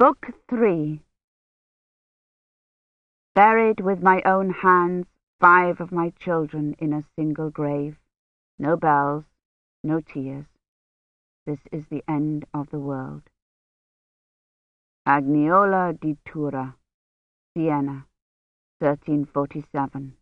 Book Three Buried with my own hands five of my children in a single grave. No bells, no tears. This is the end of the world. Agnolo di Tura, Siena, 1347.